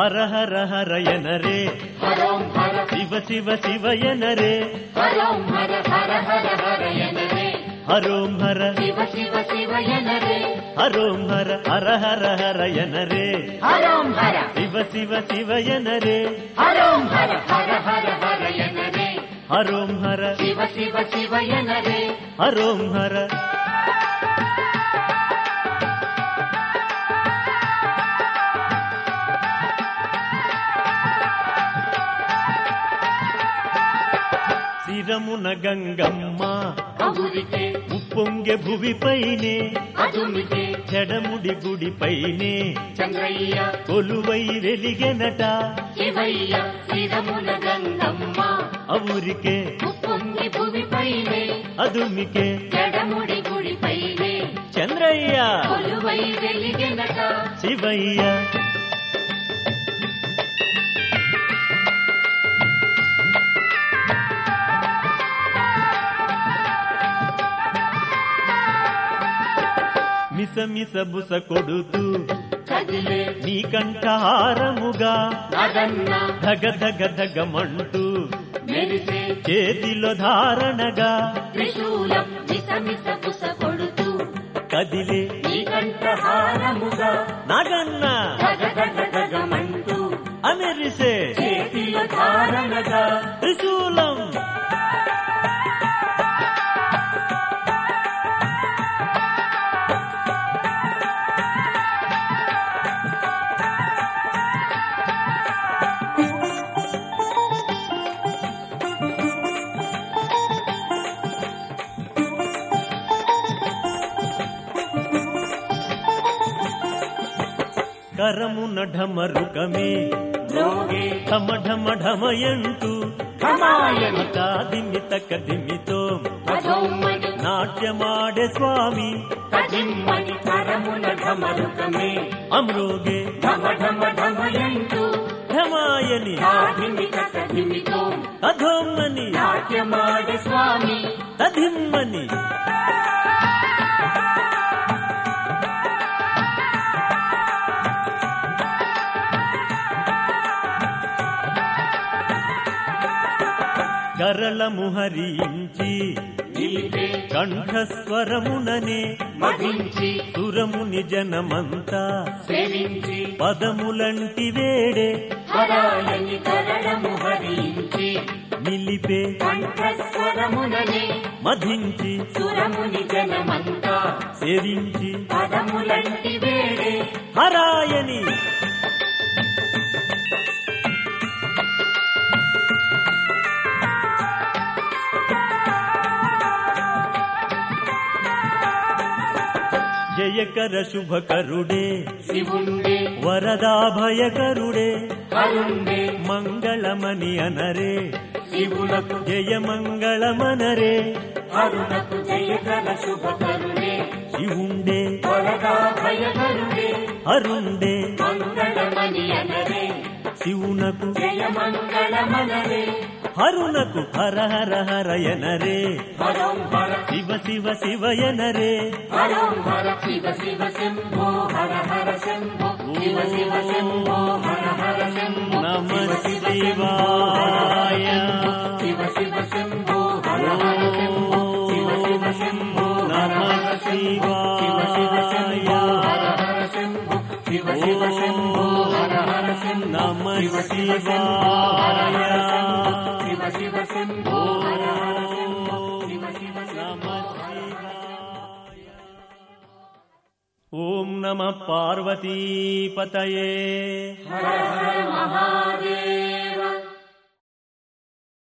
హర హర హరోం హర శివ శివ శివయనరే హరోం హర హర హర హరోం హర శివ శివ హరోం హర హర హర హరోం హర శివ శివ శివయనరే హరోం హర హర హర హరయనరే హరోం హర శివ శివ శివయనరే హరోం హర శిరమున గంగమ్మ. అవురికే ఉప్పొంగె భువిపైనే. చెడముడి గుడిపైనే. చంద్రయ్య. కొలువై వెలిగెనట. శివయ్య. గంగమ్మ. అవురికే. ఉప్పొంగి భూమిపైనే అదుమికే. జడముడి గుడిపైనే. చంద్రయ్య. కొలువై వెలిగెనట. శివయ్య. మిస మిస బుస కొడుతూ నీ కంఠహారముగా ధగ ధగ ధగమంటూ చేతిలో ధారణగా కదిలే నాగన్న అమెరిసే త్రిశూలం కరమున ఢమరుకమే. ఢమ ఢమ ఢమయంటూ నాట్యమాడే స్వామి. కదిమ్మని కరమున ఢమరుకమే. అమ్రోగే ఢమ ఢమ ఢమయంటూ ఢమాయని అధోమ్మని. నాట్యమాడ స్వామి. తధిమ్మని. కరళము హరించి కంఠస్వరముననే మదించి సురముని జనమంతా పదములంటి వేడే కరళము హరించి నిలిపే కంఠస్వరముననే మధించి సురముని జనమంతా సేవించి పదములంటి వేడే హరాయని జయకర శుభకరుడే శివుండే. వరదాభయకరుడే అరుండే మంగళమని అనరే. శివులకు జయమంగళమనరే అరుణకు జయకర శుభకరుడే శివుండే. వరదా భయకరుడే అరుండే. మంగళమని అనరే. శివునకు జయమంగళమనరే హరునకు హర హర హరయనరే హరం హర శివ శివ శివయనరే హరం హర శివ శివ శంభో హర ॐ नमः पार्वतीपतये। हर हर महादेव।